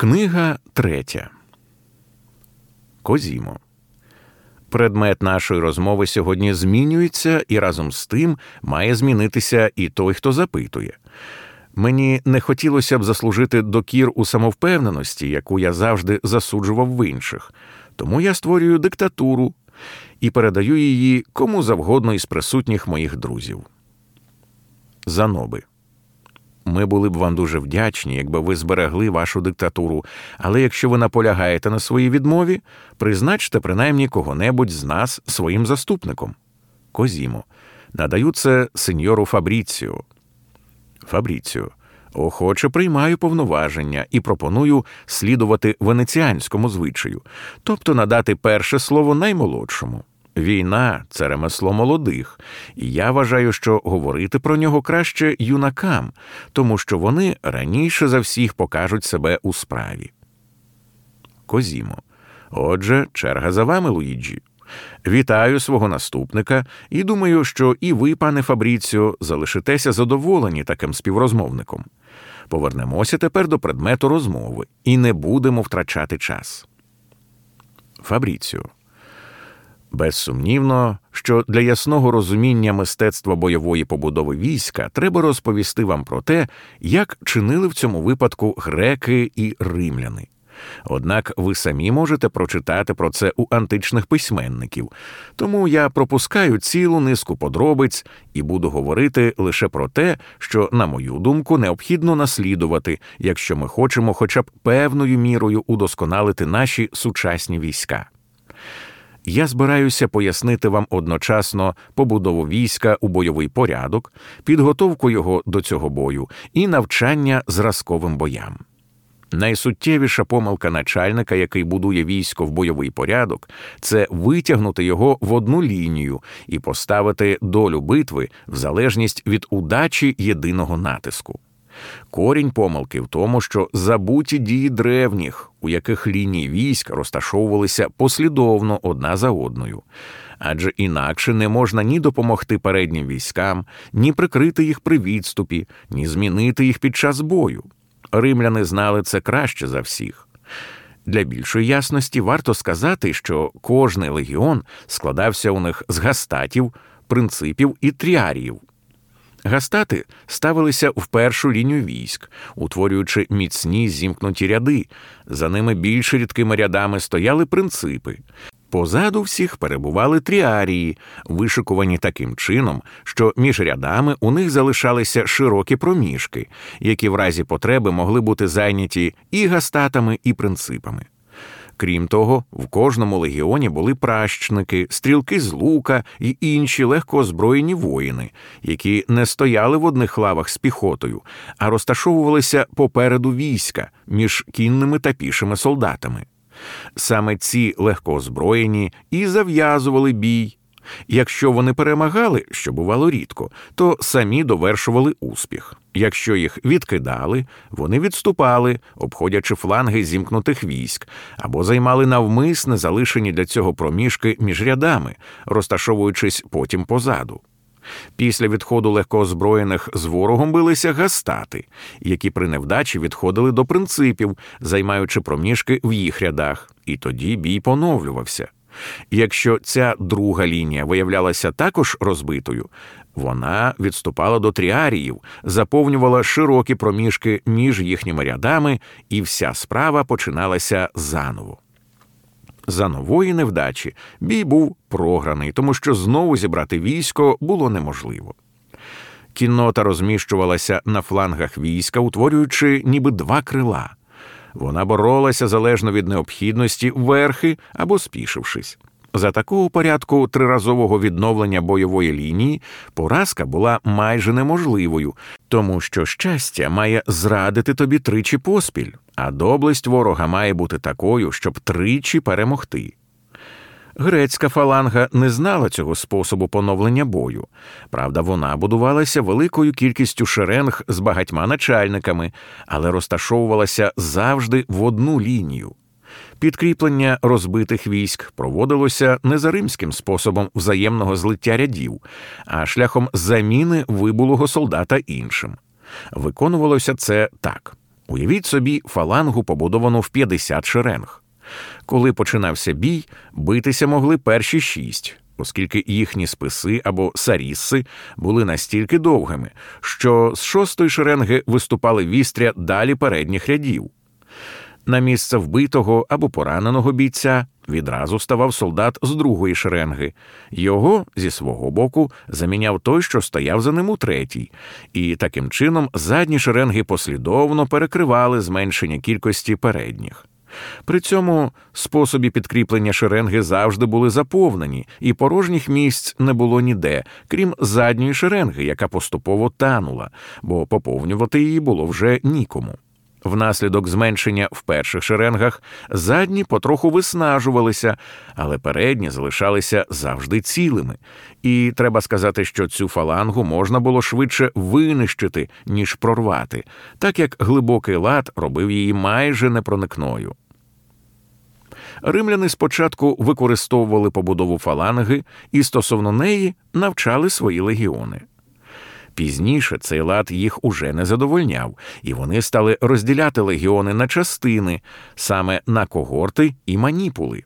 Книга третя. Козімо. Предмет нашої розмови сьогодні змінюється, і разом з тим має змінитися і той, хто запитує. Мені не хотілося б заслужити докір у самовпевненості, яку я завжди засуджував в інших, тому я створюю диктатуру і передаю її кому завгодно із присутніх моїх друзів. Заноби. Ми були б вам дуже вдячні, якби ви зберегли вашу диктатуру, але якщо ви наполягаєте на своїй відмові, призначте принаймні кого-небудь з нас своїм заступником. Козімо. Надаю це сеньору Фабріціо. Фабріціо. Охоче приймаю повноваження і пропоную слідувати венеціанському звичаю, тобто надати перше слово наймолодшому. Війна це ремесло молодих, і я вважаю, що говорити про нього краще юнакам, тому що вони раніше за всіх покажуть себе у справі. Козімо. Отже, черга за вами, Луїджі. Вітаю свого наступника і думаю, що і ви, пане Фабріціо, залишитеся задоволені таким співрозмовником. Повернемося тепер до предмету розмови і не будемо втрачати час. Фабріціо. Безсумнівно, що для ясного розуміння мистецтва бойової побудови війська треба розповісти вам про те, як чинили в цьому випадку греки і римляни. Однак ви самі можете прочитати про це у античних письменників, тому я пропускаю цілу низку подробиць і буду говорити лише про те, що, на мою думку, необхідно наслідувати, якщо ми хочемо хоча б певною мірою удосконалити наші сучасні війська. Я збираюся пояснити вам одночасно побудову війська у бойовий порядок, підготовку його до цього бою і навчання зразковим боям. Найсуттєвіша помилка начальника, який будує військо в бойовий порядок, це витягнути його в одну лінію і поставити долю битви в залежність від удачі єдиного натиску. Корінь помилки в тому, що забуті дії древніх, у яких лінії військ розташовувалися послідовно одна за одною, адже інакше не можна ні допомогти переднім військам, ні прикрити їх при відступі, ні змінити їх під час бою. Римляни знали це краще за всіх. Для більшої ясності варто сказати, що кожний легіон складався у них з гастатів, принципів і тріаріїв. Гастати ставилися в першу лінію військ, утворюючи міцні зімкнуті ряди. За ними більш рідкими рядами стояли принципи. Позаду всіх перебували тріарії, вишикувані таким чином, що між рядами у них залишалися широкі проміжки, які в разі потреби могли бути зайняті і гастатами, і принципами. Крім того, в кожному легіоні були пращники, стрілки з лука і інші легко озброєні воїни, які не стояли в одних лавах з піхотою, а розташовувалися попереду війська між кінними та пішими солдатами. Саме ці легкоозброєні і зав'язували бій. Якщо вони перемагали, що бувало рідко, то самі довершували успіх. Якщо їх відкидали, вони відступали, обходячи фланги зімкнутих військ, або займали навмисне залишені для цього проміжки між рядами, розташовуючись потім позаду. Після відходу легкоозброєних з ворогом билися гастати, які при невдачі відходили до принципів, займаючи проміжки в їх рядах, і тоді бій поновлювався. Якщо ця друга лінія виявлялася також розбитою, вона відступала до тріаріїв, заповнювала широкі проміжки між їхніми рядами, і вся справа починалася заново. За нової невдачі бій був програний, тому що знову зібрати військо було неможливо. Кіннота розміщувалася на флангах війська, утворюючи ніби два крила. Вона боролася залежно від необхідності верхи або спішившись. За такого порядку триразового відновлення бойової лінії поразка була майже неможливою, тому що щастя має зрадити тобі тричі поспіль, а доблесть ворога має бути такою, щоб тричі перемогти. Грецька фаланга не знала цього способу поновлення бою. Правда, вона будувалася великою кількістю шеренг з багатьма начальниками, але розташовувалася завжди в одну лінію. Підкріплення розбитих військ проводилося не за римським способом взаємного злиття рядів, а шляхом заміни вибулого солдата іншим. Виконувалося це так. Уявіть собі фалангу, побудовану в 50 шеренг. Коли починався бій, битися могли перші шість, оскільки їхні списи або сарісси були настільки довгими, що з шостої шеренги виступали вістря далі передніх рядів. На місце вбитого або пораненого бійця відразу ставав солдат з другої шеренги. Його зі свого боку заміняв той, що стояв за ним у третій, і таким чином задні шеренги послідовно перекривали зменшення кількості передніх. При цьому способі підкріплення шеренги завжди були заповнені, і порожніх місць не було ніде, крім задньої шеренги, яка поступово танула, бо поповнювати її було вже нікому. Внаслідок зменшення в перших шеренгах задні потроху виснажувалися, але передні залишалися завжди цілими. І треба сказати, що цю фалангу можна було швидше винищити, ніж прорвати, так як глибокий лад робив її майже непроникною. Римляни спочатку використовували побудову фаланги і стосовно неї навчали свої легіони. Пізніше цей лад їх уже не задовольняв, і вони стали розділяти легіони на частини, саме на когорти і маніпули.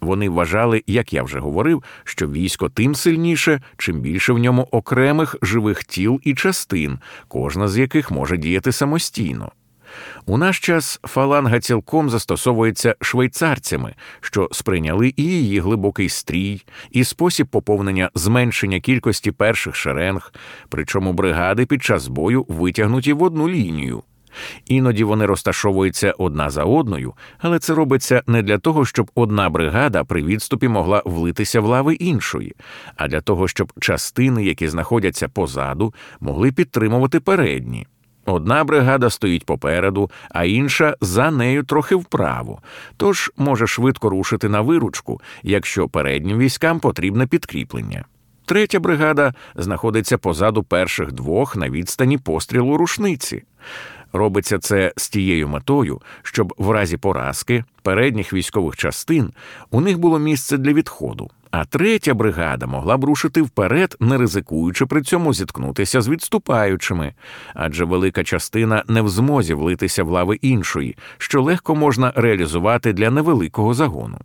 Вони вважали, як я вже говорив, що військо тим сильніше, чим більше в ньому окремих живих тіл і частин, кожна з яких може діяти самостійно. У наш час фаланга цілком застосовується швейцарцями, що сприйняли і її глибокий стрій, і спосіб поповнення зменшення кількості перших шеренг, причому бригади під час бою витягнуті в одну лінію. Іноді вони розташовуються одна за одною, але це робиться не для того, щоб одна бригада при відступі могла влитися в лави іншої, а для того, щоб частини, які знаходяться позаду, могли підтримувати передні. Одна бригада стоїть попереду, а інша за нею трохи вправо, тож може швидко рушити на виручку, якщо переднім військам потрібне підкріплення. Третя бригада знаходиться позаду перших двох на відстані пострілу рушниці. Робиться це з тією метою, щоб в разі поразки передніх військових частин у них було місце для відходу, а третя бригада могла б рушити вперед, не ризикуючи при цьому зіткнутися з відступаючими, адже велика частина не в змозі влитися в лави іншої, що легко можна реалізувати для невеликого загону.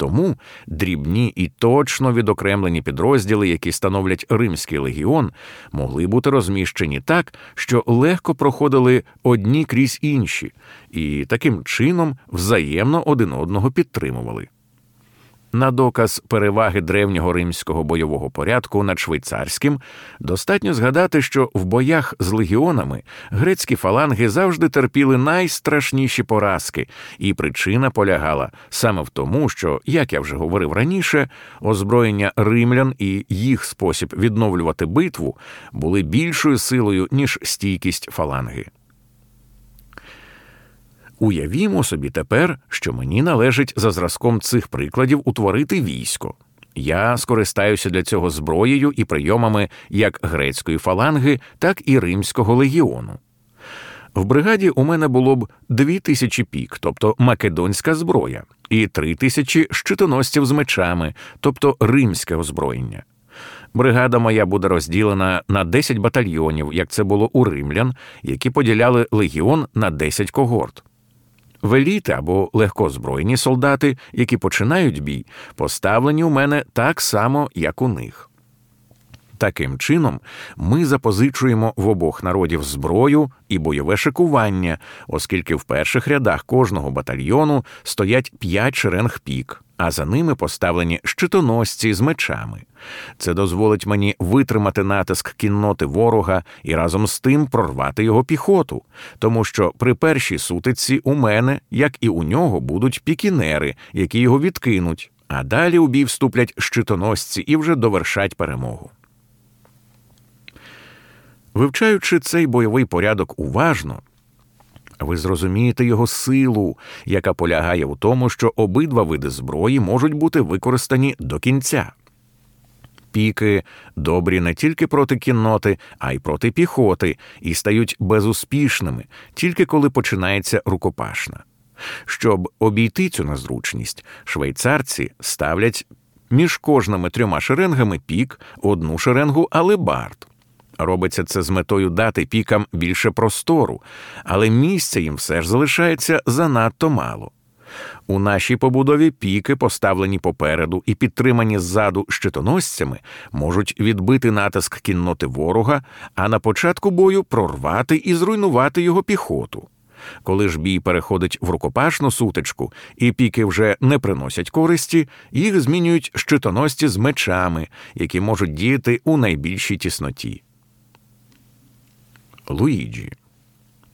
Тому дрібні і точно відокремлені підрозділи, які становлять Римський легіон, могли бути розміщені так, що легко проходили одні крізь інші, і таким чином взаємно один одного підтримували. На доказ переваги древнього римського бойового порядку над швейцарським достатньо згадати, що в боях з легіонами грецькі фаланги завжди терпіли найстрашніші поразки, і причина полягала саме в тому, що, як я вже говорив раніше, озброєння римлян і їх спосіб відновлювати битву були більшою силою ніж стійкість фаланги. Уявімо собі тепер, що мені належить за зразком цих прикладів утворити військо. Я скористаюся для цього зброєю і прийомами як грецької фаланги, так і римського легіону. В бригаді у мене було б дві тисячі пік, тобто македонська зброя, і три тисячі щитоносців з мечами, тобто римське озброєння. Бригада моя буде розділена на 10 батальйонів, як це було у римлян, які поділяли легіон на 10 когорт. Веліти або легкозбройні солдати, які починають бій, поставлені у мене так само, як у них. Таким чином, ми запозичуємо в обох народів зброю і бойове шикування, оскільки в перших рядах кожного батальйону стоять п'ять шеренг пік а за ними поставлені щитоносці з мечами. Це дозволить мені витримати натиск кінноти ворога і разом з тим прорвати його піхоту, тому що при першій сутиці у мене, як і у нього, будуть пікінери, які його відкинуть, а далі у бій вступлять щитоносці і вже довершать перемогу. Вивчаючи цей бойовий порядок уважно, ви зрозумієте його силу, яка полягає в тому, що обидва види зброї можуть бути використані до кінця. Піки добрі не тільки проти кінноти, а й проти піхоти, і стають безуспішними, тільки коли починається рукопашна. Щоб обійти цю незручність, швейцарці ставлять між кожними трьома шеренгами пік, одну шеренгу алебард. Робиться це з метою дати пікам більше простору, але місця їм все ж залишається занадто мало. У нашій побудові піки, поставлені попереду і підтримані ззаду щитоносцями, можуть відбити натиск кінноти ворога, а на початку бою прорвати і зруйнувати його піхоту. Коли ж бій переходить в рукопашну сутичку, і піки вже не приносять користі, їх змінюють щитоносці з мечами, які можуть діяти у найбільшій тісноті. Луїджі.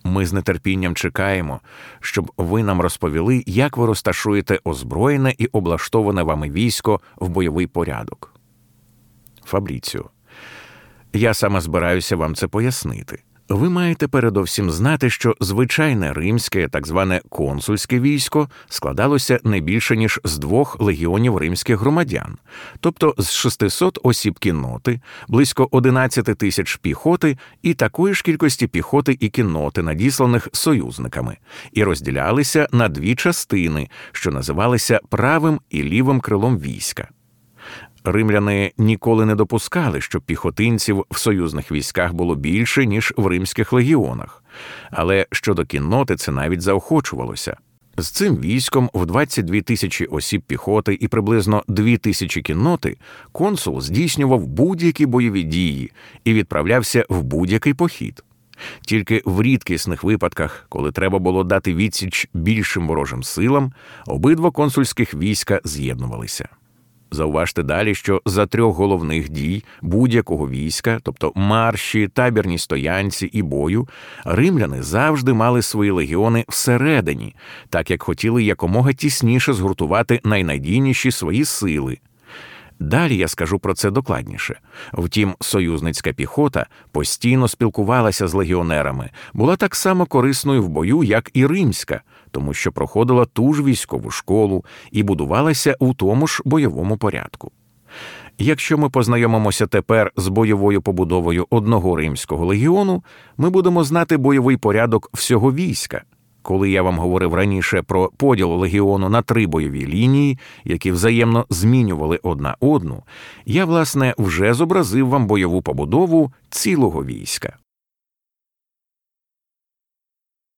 Ми з нетерпінням чекаємо, щоб ви нам розповіли, як ви розташуєте озброєне і облаштоване вами військо в бойовий порядок. Фабріціо. Я саме збираюся вам це пояснити. Ви маєте передовсім знати, що звичайне римське, так зване консульське військо складалося не більше ніж з двох легіонів римських громадян, тобто з 600 осіб кінноти, близько 11 тисяч піхоти і такої ж кількості піхоти і кінноти, надісланих союзниками, і розділялися на дві частини, що називалися правим і лівим крилом війська. Римляни ніколи не допускали, щоб піхотинців в союзних військах було більше, ніж в римських легіонах. Але щодо кінноти це навіть заохочувалося. З цим військом в 22 тисячі осіб піхоти і приблизно 2 тисячі кінноти консул здійснював будь-які бойові дії і відправлявся в будь-який похід. Тільки в рідкісних випадках, коли треба було дати відсіч більшим ворожим силам, обидва консульських війська з'єднувалися. Зауважте далі, що за трьох головних дій будь-якого війська, тобто марші, табірні стоянці і бою, римляни завжди мали свої легіони всередині, так як хотіли якомога тісніше згуртувати найнадійніші свої сили. Далі я скажу про це докладніше. Втім, союзницька піхота постійно спілкувалася з легіонерами, була так само корисною в бою, як і римська, тому що проходила ту ж військову школу і будувалася у тому ж бойовому порядку. Якщо ми познайомимося тепер з бойовою побудовою одного римського легіону, ми будемо знати бойовий порядок всього війська. Коли я вам говорив раніше про поділ легіону на три бойові лінії, які взаємно змінювали одна одну, я, власне, вже зобразив вам бойову побудову цілого війська.